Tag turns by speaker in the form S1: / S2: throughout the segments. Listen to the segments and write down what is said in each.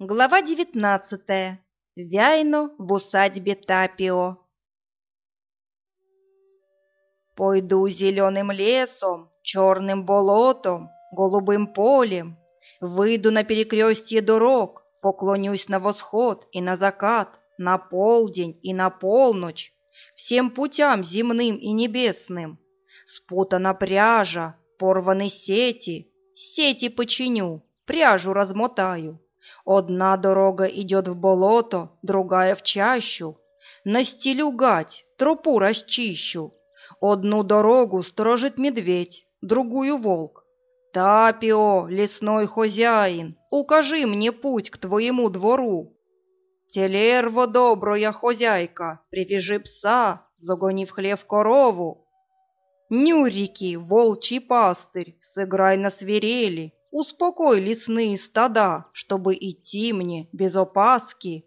S1: Глава девятнадцатая. Вяйно в усадьбе Тапио. Пойду зеленым лесом, черным болотом, голубым полем, выйду на перекрестье дорог, поклонюсь на восход и на закат, на полдень и на полночь, всем путям земным и небесным. Спутана пряжа, порваны сети, сети починю, пряжу размотаю Одна дорога идет в болото, другая в чащу. Настелю гать, тропу расчищу. Одну дорогу сторожит медведь, другую волк. Тапио, лесной хозяин, укажи мне путь к твоему двору. Телерво добрая хозяйка, привяжи пса, загони в хлев корову. Нюрики, волчий пастырь, сыграй на свирели, Успокой лесные стада, чтобы идти мне без опаски.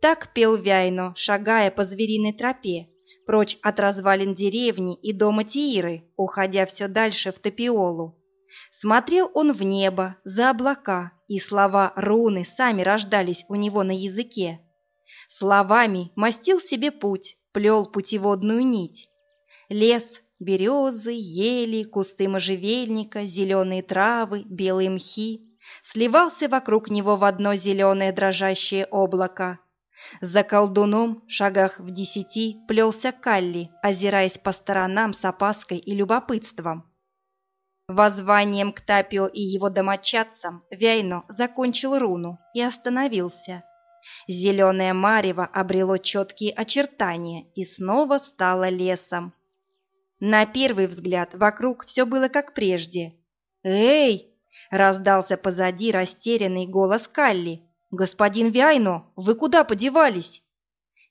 S2: Так пел Вяйно, шагая по звериной тропе, прочь от развалин деревни и дома Тииры, уходя все дальше в Топиолу. Смотрел он в небо, за облака, и слова руны сами рождались у него на языке. Словами мастил себе путь, плел путеводную нить. Лес, Березы, ели, кусты можжевельника, зеленые травы, белые мхи. Сливался вокруг него в одно зеленое дрожащее облако. За колдуном, шагах в десяти, плелся Калли, озираясь по сторонам с опаской и любопытством. Воззванием к Тапио и его домочадцам Вяйно закончил руну и остановился. Зеленое марево обрело четкие очертания и снова стало лесом. На первый взгляд вокруг все было как прежде. «Эй!» — раздался позади растерянный голос Калли. «Господин Вяйно, вы куда подевались?»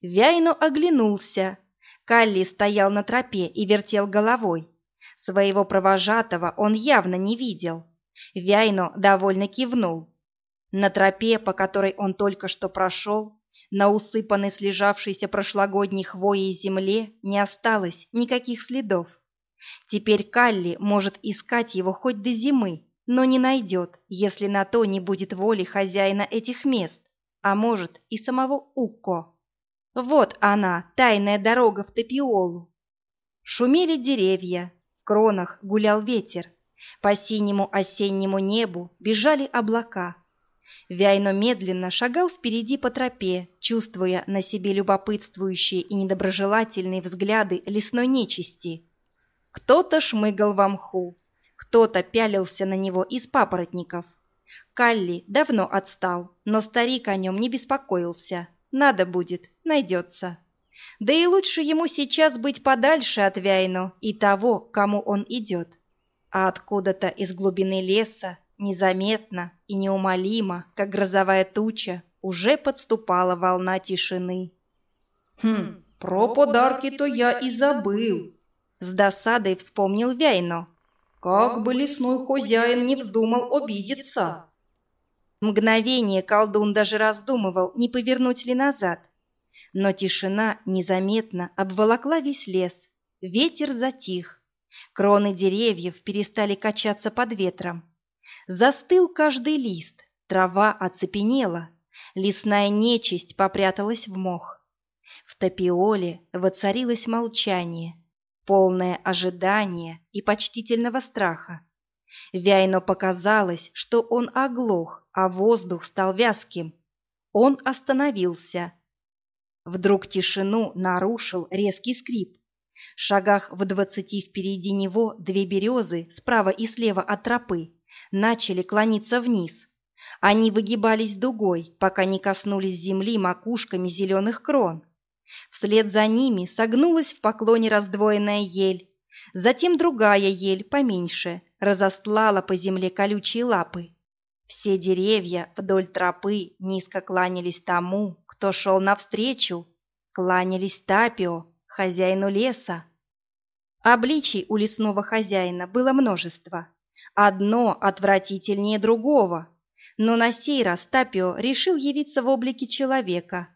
S2: Вяйно оглянулся. Калли стоял на тропе и вертел головой. Своего провожатого он явно не видел. Вяйно довольно кивнул. На тропе, по которой он только что прошел, на усыпанной слежавшейся прошлогодней хвоей земле не осталось никаких следов. Теперь Калли может искать его хоть до зимы, но не найдет, если на то не будет воли хозяина этих мест, а может и самого Укко. Вот она, тайная дорога в Топиолу. Шумели деревья, в кронах гулял ветер, по синему осеннему небу бежали облака. Вяйно медленно шагал впереди по тропе, чувствуя на себе любопытствующие и недоброжелательные взгляды лесной нечисти. Кто-то шмыгал в мху, кто-то пялился на него из папоротников. Калли давно отстал, но старик о нем не беспокоился. Надо будет, найдется. Да и лучше ему сейчас быть подальше от Вяйно и того, кому он идет. А откуда-то из глубины леса Незаметно и неумолимо, как грозовая туча, уже подступала волна тишины.
S1: «Хм, про подарки-то я и забыл!»
S2: С досадой вспомнил Вяйно.
S1: «Как бы лесной хозяин не вздумал обидеться!»
S2: Мгновение колдун даже раздумывал, не повернуть ли назад. Но тишина незаметно обволокла весь лес. Ветер затих. Кроны деревьев перестали качаться под ветром. Застыл каждый лист, трава оцепенела, лесная нечисть попряталась в мох. В топиоле воцарилось молчание, полное ожидания и почтительного страха. Вяйно показалось, что он оглох, а воздух стал вязким. Он остановился. Вдруг тишину нарушил резкий скрип. В шагах в двадцати впереди него две березы справа и слева от тропы начали клониться вниз. Они выгибались дугой, пока не коснулись земли макушками зеленых крон. Вслед за ними согнулась в поклоне раздвоенная ель. Затем другая ель, поменьше, разостлала по земле колючие лапы. Все деревья вдоль тропы низко кланялись тому, кто шел навстречу, кланялись Тапио, хозяину леса. Обличий у лесного хозяина было множество. Одно отвратительнее другого. Но на сей раз Тапио решил явиться в облике человека.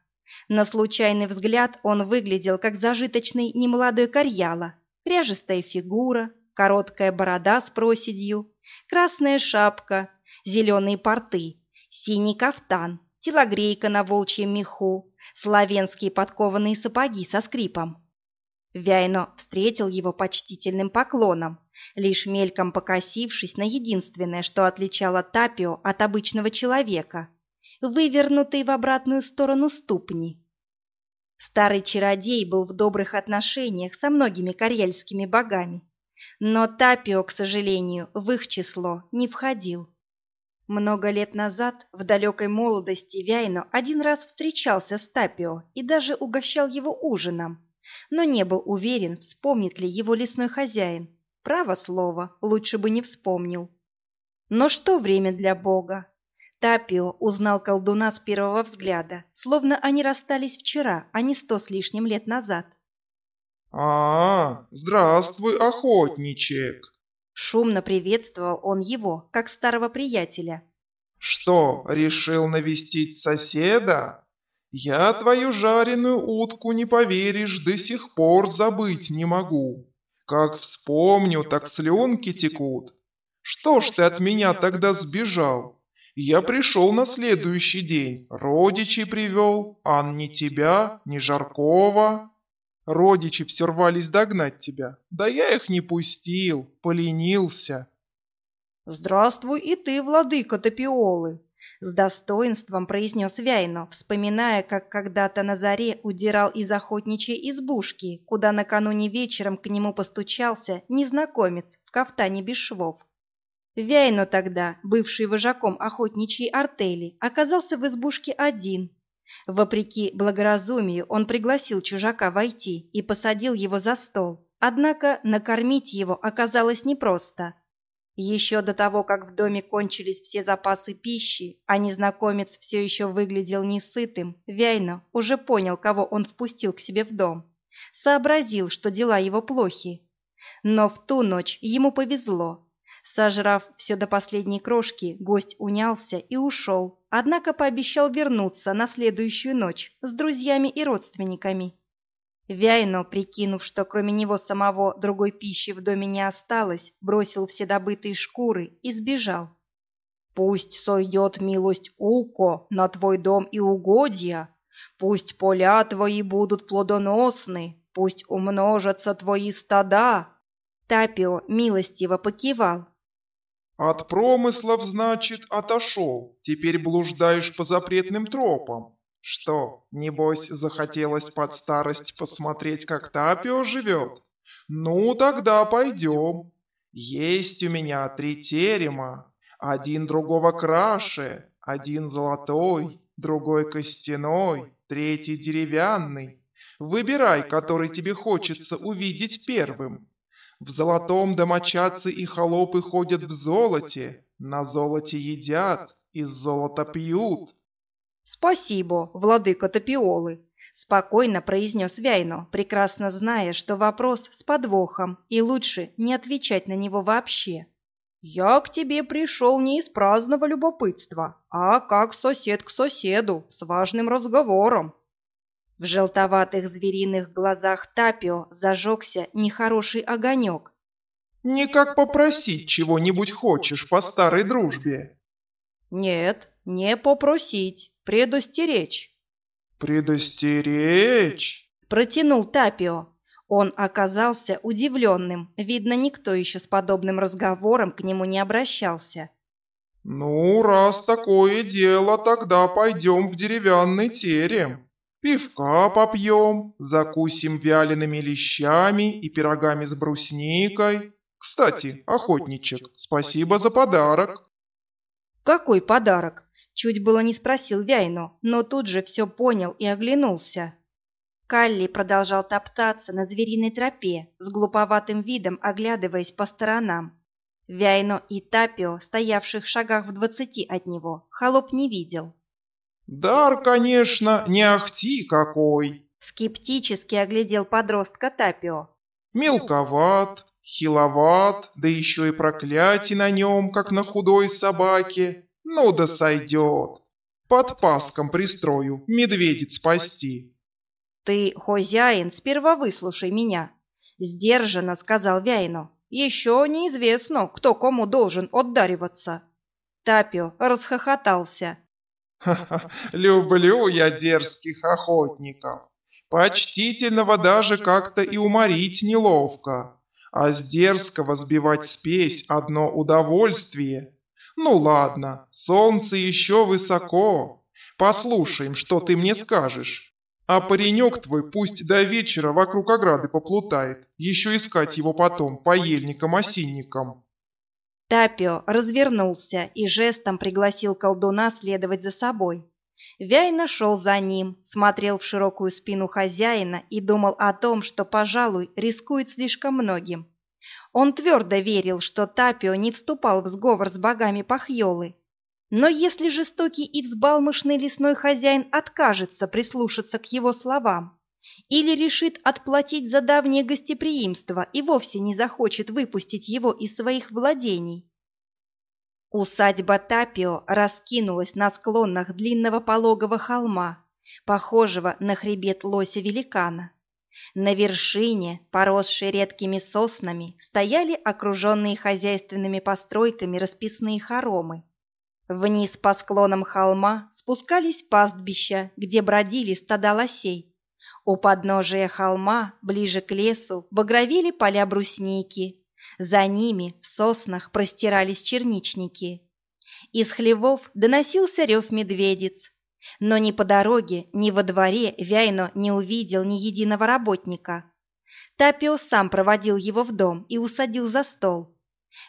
S2: На случайный взгляд он выглядел как зажиточный немолодой карьяла. Кряжестая фигура, короткая борода с проседью, красная шапка, зеленые порты
S3: Синий кафтан, телогрейка на волчьем меху, славянские подкованные сапоги со скрипом. Вяйно встретил его почтительным поклоном, лишь мельком покосившись на единственное, что отличало Тапио от обычного человека – вывернутые в обратную сторону ступни. Старый чародей был в добрых отношениях со многими карельскими богами, но Тапио, к сожалению, в их число не входил. Много лет назад, в далекой молодости, Вяйно один раз встречался с Тапио и даже угощал его ужином, но не был уверен, вспомнит ли его лесной хозяин. Право слово, лучше бы не вспомнил. Но что время для Бога? Тапио узнал колдуна с первого взгляда, словно они расстались вчера, а не сто с лишним лет назад.
S4: «А, здравствуй, охотничек!»
S3: Шумно приветствовал он его, как старого приятеля.
S4: «Что, решил навестить соседа? Я твою жареную утку, не поверишь, до сих пор забыть не могу. Как вспомню, так слюнки текут. Что ж ты от меня тогда сбежал? Я пришел на следующий день, родичей привел, а ни тебя, ни Жаркова. Родичи все рвались догнать тебя, да я их не пустил, поленился.
S2: «Здравствуй и ты, владыка Топиолы!» С достоинством произнес Вяйно, вспоминая, как когда-то на заре удирал из охотничьей избушки, куда накануне вечером к нему постучался незнакомец в кафтане без швов. Вяйно тогда, бывший вожаком охотничьей артели, оказался в избушке один. Вопреки благоразумию он пригласил чужака войти и посадил его за стол. Однако накормить его оказалось непросто. Еще до того, как в доме кончились все запасы пищи, а незнакомец все еще выглядел несытым, Вяйно уже понял, кого он впустил к себе в дом. Сообразил, что дела его плохи. Но в ту ночь ему повезло. Сожрав все до последней крошки, гость унялся и ушел, однако пообещал вернуться на следующую ночь с друзьями и родственниками. Вяйно, прикинув, что кроме него самого другой пищи в доме не осталось, бросил все добытые шкуры и сбежал. «Пусть сойдет милость Уко на твой дом и угодья, пусть поля твои будут плодоносны, пусть умножатся твои стада!» Тапио милостиво покивал.
S4: «От промыслов, значит, отошел, теперь блуждаешь по запретным тропам. Что, небось, захотелось под старость посмотреть, как Тапио живет? Ну, тогда пойдем. Есть у меня три терема, один другого краше, один золотой, другой костяной, третий деревянный. Выбирай, который тебе хочется увидеть первым. В золотом домочадцы и холопы ходят в золоте, на золоте едят, из золота пьют.
S2: «Спасибо, владыка Топиолы», — спокойно произнес Вяйно, прекрасно зная, что вопрос с подвохом, и лучше не отвечать на него вообще. «Я к тебе пришел не из праздного любопытства, а как сосед к соседу, с важным разговором». В желтоватых звериных глазах Тапио зажегся нехороший огонек.
S4: «Не как попросить чего-нибудь хочешь по старой дружбе?»
S2: «Нет, не попросить, предостеречь».
S4: «Предостеречь?»
S2: – протянул Тапио. Он оказался удивленным. Видно, никто еще с подобным разговором к нему не обращался.
S4: «Ну, раз такое дело, тогда пойдем в деревянный терем. Пивка попьем, закусим вялеными лещами и пирогами с брусникой. Кстати, охотничек, спасибо за подарок».
S2: «Какой подарок?» Чуть было не спросил Вяйну, но тут же все понял и оглянулся. Калли продолжал топтаться на звериной тропе, с глуповатым видом оглядываясь по сторонам. Вяйно и Тапио, стоявших в шагах в двадцати от него, холоп не видел.
S4: «Дар, конечно, не ахти какой!»
S2: Скептически оглядел подростка Тапио.
S4: «Мелковат, Хиловат, да еще и проклятие на нем, как на худой собаке. Ну да сойдет. Под паском пристрою, медведец спасти.
S2: Ты, хозяин, сперва выслушай меня. Сдержанно сказал Вяйно. Еще неизвестно, кто кому должен отдариваться. Тапио расхохотался.
S4: «Ха-ха, люблю я дерзких охотников. Почтительного даже как-то и уморить неловко, а с дерзкого сбивать спесь одно удовольствие. Ну ладно, солнце еще высоко. Послушаем, что ты мне скажешь. А паренек твой пусть до вечера вокруг ограды поплутает, еще искать его потом по ельникам-осинникам.
S2: Тапио развернулся и жестом пригласил колдуна следовать за собой. Вяйна шел за ним, смотрел в широкую спину хозяина и думал о том, что, пожалуй, рискует слишком многим. Он твердо верил, что Тапио не вступал в сговор с богами Пахьолы. Но если жестокий и взбалмошный лесной хозяин откажется прислушаться к его словам или решит отплатить за давнее гостеприимство и вовсе не захочет выпустить его из своих владений, Усадьба Тапио раскинулась на склонах длинного пологого холма, похожего на хребет лося-великана. На вершине, поросшей редкими соснами, стояли окруженные хозяйственными постройками расписные хоромы. Вниз по склонам холма спускались пастбища, где бродили стада лосей. У подножия холма, ближе к лесу, багровели поля брусники. За ними в соснах простирались черничники. Из хлевов доносился рев медведиц, но ни по дороге, ни во дворе Вяйно не увидел ни единого работника. Тапио сам проводил его в дом и усадил за стол.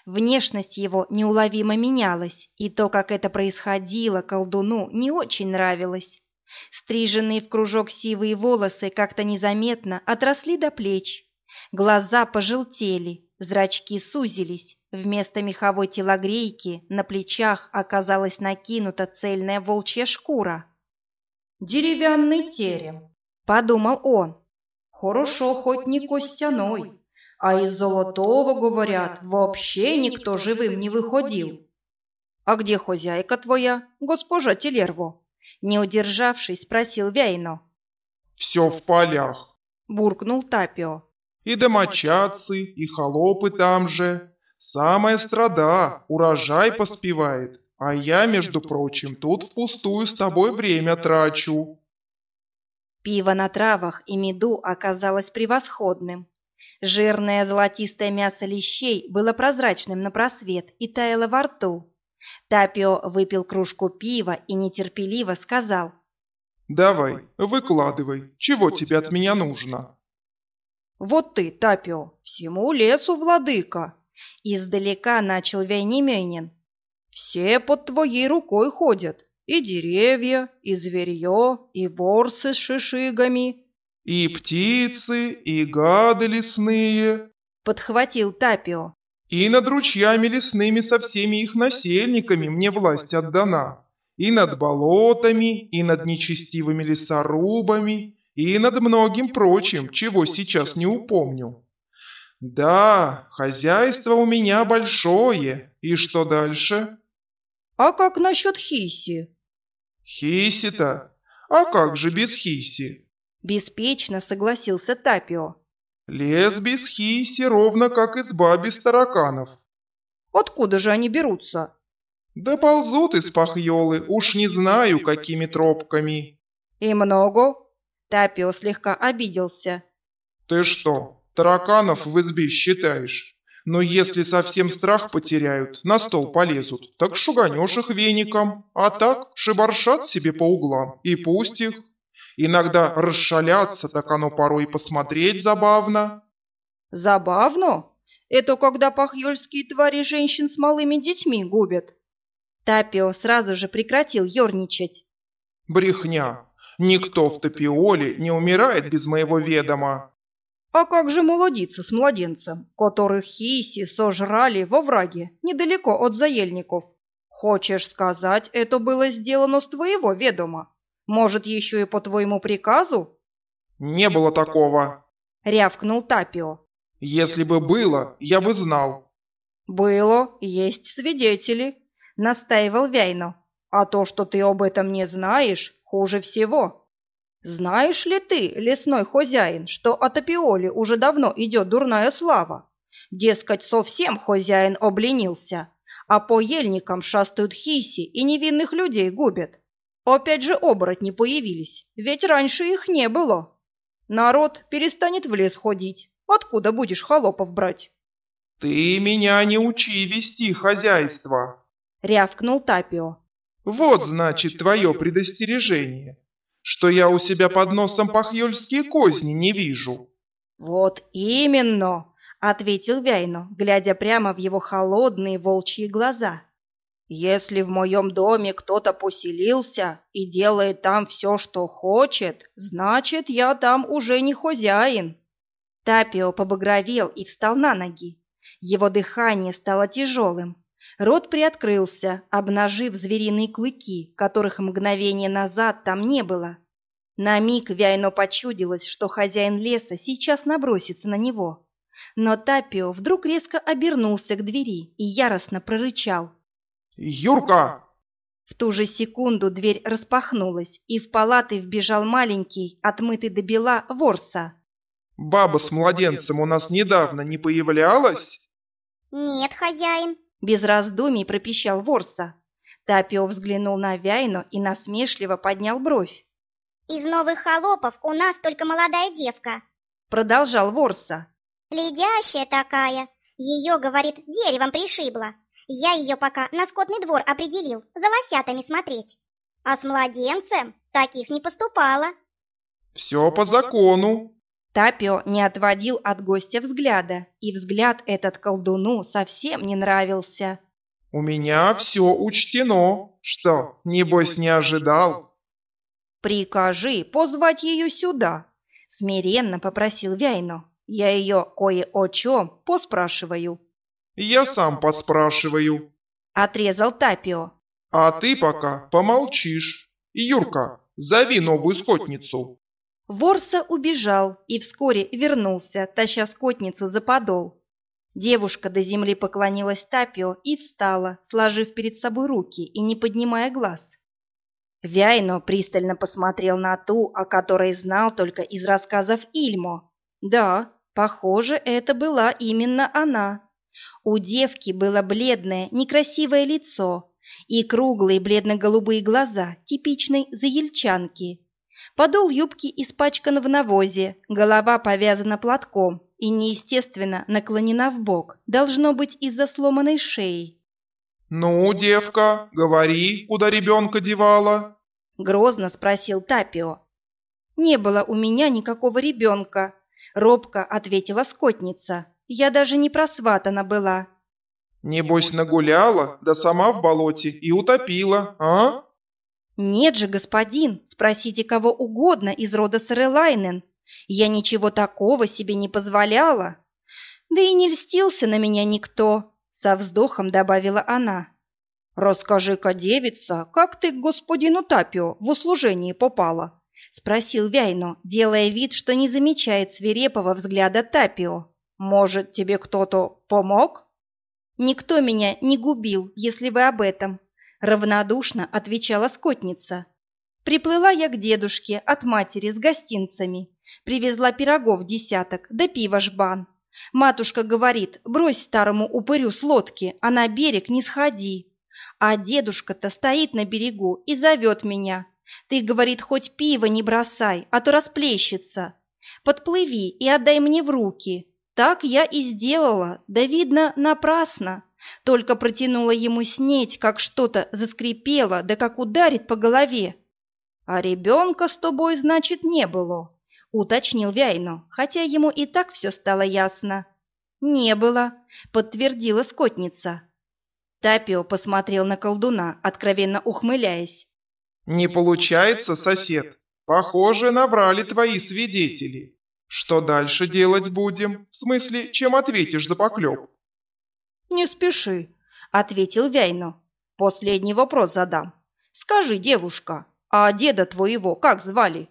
S2: Внешность его неуловимо менялась, и то, как это происходило, колдуну не очень нравилось. Стриженные в кружок сивые волосы как-то незаметно отросли до плеч. Глаза пожелтели, зрачки сузились, Вместо меховой телогрейки на плечах оказалась накинута цельная волчья шкура.
S5: «Деревянный терем», — подумал он. «Хорошо, хоть не костяной, а из золотого, говорят, вообще никто живым не выходил».
S2: «А где хозяйка твоя, госпожа Телерво?» Не удержавшись, спросил Вяйно.
S4: «Все в полях», —
S2: буркнул Тапио.
S4: «И домочадцы, и холопы там же, Самая страда, урожай поспевает, а я, между прочим, тут впустую с тобой время трачу.
S2: Пиво на травах и меду оказалось превосходным. Жирное золотистое мясо лещей было прозрачным на просвет и таяло во рту. Тапио выпил кружку пива и нетерпеливо сказал.
S4: «Давай, выкладывай, чего тебе от меня нужно?»
S5: «Вот ты, Тапио, всему лесу владыка!»
S2: Издалека начал Вейнеменин.
S5: «Все под твоей рукой ходят. И деревья, и зверье, и ворсы с шишигами».
S4: «И птицы, и гады лесные», —
S2: подхватил Тапио.
S4: «И над ручьями лесными со всеми их насельниками мне власть отдана, и над болотами, и над нечестивыми лесорубами, и над многим прочим, чего сейчас не упомню. «Да, хозяйство у меня большое. И что дальше?»
S5: «А как насчет Хиси?»
S4: «Хиси-то? А как же без Хиси?»
S2: Беспечно согласился Тапио.
S4: «Лес без Хиси ровно как изба без тараканов».
S5: «Откуда же они берутся?»
S4: «Да ползут из пахьолы, уж не знаю, какими тропками».
S5: «И много?»
S2: Тапио слегка обиделся.
S4: «Ты что, Тараканов в избе считаешь. Но если совсем страх потеряют, на стол полезут, так шуганешь их веником, а так шибаршат себе по углам, и пусть их. Иногда расшалятся, так оно порой посмотреть забавно.
S5: Забавно? Это когда пахьёльские твари женщин с малыми детьми губят.
S2: Тапио сразу же прекратил ерничать.
S4: Брехня. Никто в Тапиоле не умирает без моего ведома.
S5: А как же молодица с младенцем, которых хиси сожрали во враге, недалеко от заельников? Хочешь сказать, это было сделано с твоего ведома? Может, еще и по твоему приказу?
S4: Не было такого,
S2: рявкнул Тапио.
S4: Если бы было, я бы знал.
S5: Было, есть свидетели, настаивал Вяйно. А то, что ты об этом не знаешь, хуже всего. Знаешь ли ты, лесной хозяин, что от Апиоли уже давно идет дурная слава? Дескать, совсем хозяин обленился,
S2: а по ельникам шастают хиси и невинных людей губят. Опять же оборотни появились, ведь раньше их не было. Народ перестанет в лес ходить. Откуда будешь холопов брать?
S4: Ты меня не учи вести хозяйство,
S2: рявкнул Тапио.
S4: Вот, значит, твое предостережение, что я у себя под носом пахьёльские козни не вижу.
S2: Вот именно, ответил Вяйно, глядя прямо в его холодные волчьи глаза. Если в моем доме кто-то поселился и делает там все, что хочет, значит, я там уже не хозяин. Тапио побагровел и встал на ноги. Его дыхание стало тяжелым. Рот приоткрылся, обнажив звериные клыки, которых мгновение назад там не было. На миг Вяйно почудилось, что хозяин леса сейчас набросится на него. Но Тапио вдруг резко обернулся к двери и яростно прорычал.
S4: «Юрка!»
S2: В ту же секунду дверь распахнулась, и в палаты вбежал маленький, отмытый до бела, ворса.
S4: «Баба с младенцем у нас недавно не появлялась?»
S3: «Нет, хозяин»,
S2: без раздумий пропищал Ворса. Тапио взглянул на Вяйну и насмешливо поднял бровь.
S3: «Из новых холопов у нас только молодая девка»,
S2: продолжал Ворса.
S3: «Ледящая такая. Ее, говорит, деревом пришибло. Я ее пока на скотный двор определил, за лосятами смотреть. А с младенцем таких не поступало».
S4: «Все по закону»,
S2: Тапио не отводил от гостя взгляда, и взгляд этот колдуну совсем не нравился.
S4: «У меня все учтено. Что, небось, не ожидал?»
S2: «Прикажи позвать ее сюда», — смиренно попросил Вяйно. «Я ее кое о чем поспрашиваю».
S4: «Я сам поспрашиваю», —
S2: отрезал Тапио.
S4: «А ты пока помолчишь. Юрка, зови новую скотницу».
S2: Ворса убежал и вскоре вернулся, таща скотницу за подол. Девушка до земли поклонилась Тапио и встала, сложив перед собой руки и не поднимая глаз. Вяйно пристально посмотрел на ту, о которой знал только из рассказов Ильмо. Да, похоже, это была именно она. У девки было бледное, некрасивое лицо и круглые бледно-голубые глаза типичной заельчанки. Подол юбки испачкан в навозе, голова повязана платком и неестественно наклонена в бок, должно быть из-за сломанной шеи.
S4: «Ну, девка, говори, куда ребенка девала?»
S2: Грозно спросил Тапио. «Не было у меня никакого ребенка», — робко ответила скотница. «Я даже не просватана была».
S4: «Небось нагуляла, да сама в болоте и утопила, а?»
S2: «Нет же, господин, спросите кого угодно из рода Сарелайнен. Я ничего такого себе не позволяла. Да и не льстился на меня никто», — со вздохом добавила она. «Расскажи-ка, девица, как ты к господину Тапио в услужении попала?» — спросил Вяйно, делая вид, что не замечает свирепого взгляда Тапио. «Может, тебе кто-то помог?» «Никто меня не губил, если вы об этом», равнодушно отвечала скотница. Приплыла я к дедушке от матери с гостинцами. Привезла пирогов десяток, да пива жбан. Матушка говорит, брось старому упырю с лодки, а на берег не сходи. А дедушка-то стоит на берегу и зовет меня. Ты, говорит, хоть пиво не бросай, а то расплещется. Подплыви и отдай мне в руки. Так я и сделала, да, видно, напрасно. Только протянула ему снеть, как что-то заскрипело, да как ударит по голове. «А ребенка с тобой, значит, не было», — уточнил Вяйно, хотя ему и так все стало ясно. «Не было», — подтвердила скотница. Тапио посмотрел на колдуна, откровенно ухмыляясь.
S4: «Не получается, сосед. Похоже, наврали твои свидетели. Что дальше делать будем? В смысле, чем ответишь за поклеп?»
S2: «Не спеши», — ответил Вяйно. «Последний вопрос задам. Скажи, девушка, а деда твоего как звали?»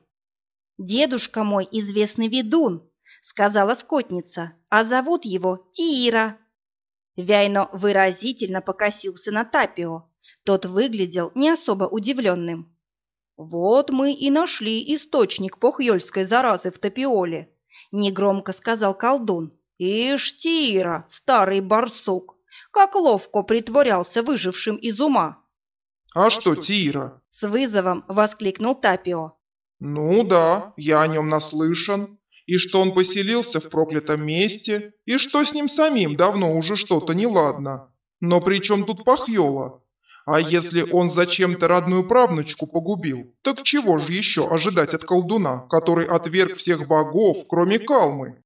S2: «Дедушка мой известный ведун», — сказала скотница, «а зовут его Тиира». Вяйно выразительно покосился на Тапио. Тот выглядел не особо удивленным. «Вот мы и нашли источник похьёльской заразы в Тапиоле», — негромко сказал колдун. «Ишь, Тира, старый барсук, Как ловко притворялся выжившим из ума.
S4: «А что, Тира?»
S2: С вызовом воскликнул Тапио.
S4: «Ну да, я о нем наслышан. И что он поселился в проклятом месте, и что с ним самим давно уже что-то неладно. Но при чем тут Пахьола? А если он зачем-то родную правнучку погубил, так чего же еще ожидать от колдуна, который отверг всех богов, кроме Калмы?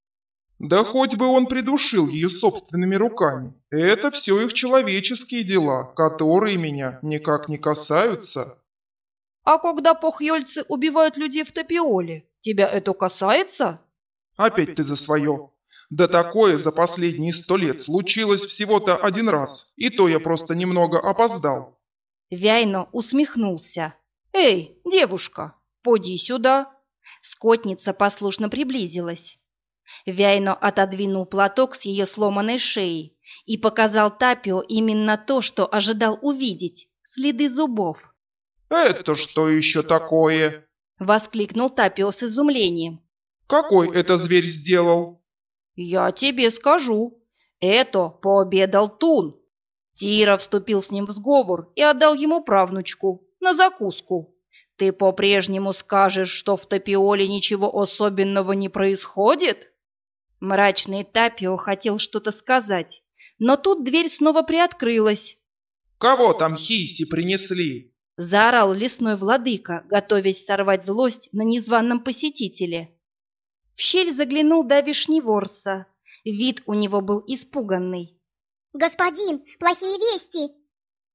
S4: Да хоть бы он придушил ее собственными руками. Это все их человеческие дела, которые меня никак не касаются.
S2: А когда похьёльцы убивают людей в Топиоле, тебя это касается?
S4: Опять ты за свое. Да такое за последние сто лет случилось всего-то один раз, и то я просто немного опоздал.
S2: Вяйно усмехнулся. «Эй, девушка, поди сюда!» Скотница послушно приблизилась. Вяйно отодвинул платок с ее сломанной шеи и показал Тапио именно то, что ожидал увидеть – следы зубов.
S4: «Это что еще такое?»
S2: – воскликнул Тапио с изумлением.
S4: «Какой это зверь сделал?»
S2: «Я тебе скажу. Это пообедал Тун». Тира вступил с ним в сговор и отдал ему правнучку на закуску. Ты по-прежнему скажешь, что в Топиоле ничего особенного не происходит? Мрачный Тапио хотел что-то сказать, но тут дверь снова приоткрылась.
S4: «Кого там Хиси принесли?»
S2: — заорал лесной владыка, готовясь сорвать злость на незваном посетителе. В щель заглянул давишний ворса. Вид у него был испуганный.
S6: «Господин, плохие вести!»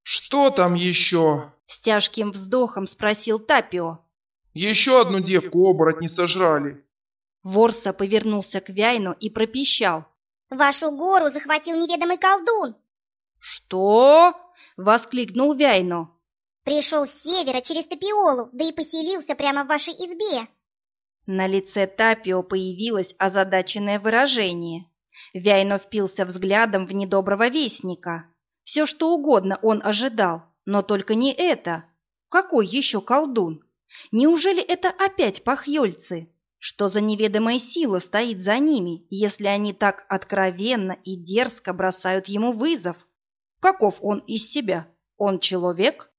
S4: «Что там еще?»
S2: — с тяжким вздохом спросил Тапио.
S4: «Еще одну девку оборотни сожрали.
S2: Ворса повернулся к Вяйну и пропищал.
S6: «Вашу гору захватил неведомый колдун!»
S2: «Что?» — воскликнул Вяйно.
S6: «Пришел с севера через Топиолу, да и поселился прямо в вашей избе!»
S2: На лице Тапио появилось озадаченное выражение. Вяйно впился взглядом в недоброго вестника. Все, что угодно он ожидал, но только не это. Какой еще колдун? Неужели это опять пахьёльцы? Что за неведомая сила стоит за ними, если они так откровенно и дерзко бросают ему вызов? Каков он из себя? Он человек?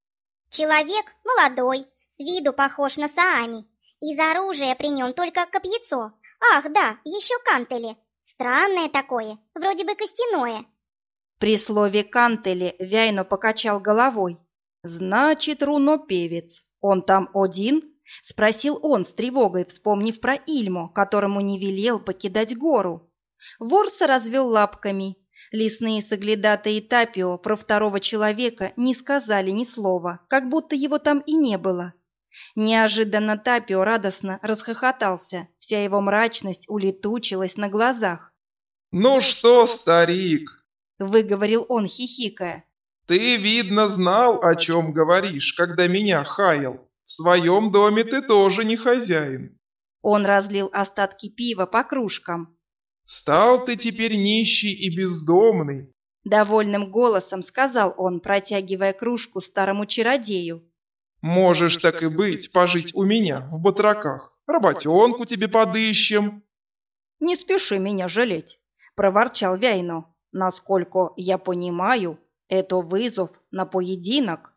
S6: Человек молодой, с виду похож на Саами. Из оружия при нем только копьецо. Ах, да, еще кантели. Странное такое, вроде бы костяное.
S2: При слове кантели Вяйно покачал головой. Значит, рунопевец. Он там один? — спросил он с тревогой, вспомнив про Ильму, которому не велел покидать гору. Ворса развел лапками. Лесные соглядаты и Тапио про второго человека не сказали ни слова, как будто его там и не было. Неожиданно Тапио радостно расхохотался, вся его мрачность улетучилась на глазах.
S4: «Ну что, старик?»
S2: — выговорил он, хихикая.
S4: «Ты, видно, знал, о чем говоришь, когда меня хаял. В своем доме ты тоже не хозяин.
S2: Он разлил остатки пива по кружкам.
S4: Стал ты теперь нищий и бездомный.
S2: Довольным голосом сказал он, протягивая кружку старому чародею.
S4: Можешь так и быть, пожить у меня в батраках. Работенку тебе подыщем.
S2: Не спеши меня жалеть, проворчал Вяйно. Насколько я понимаю, это вызов на поединок.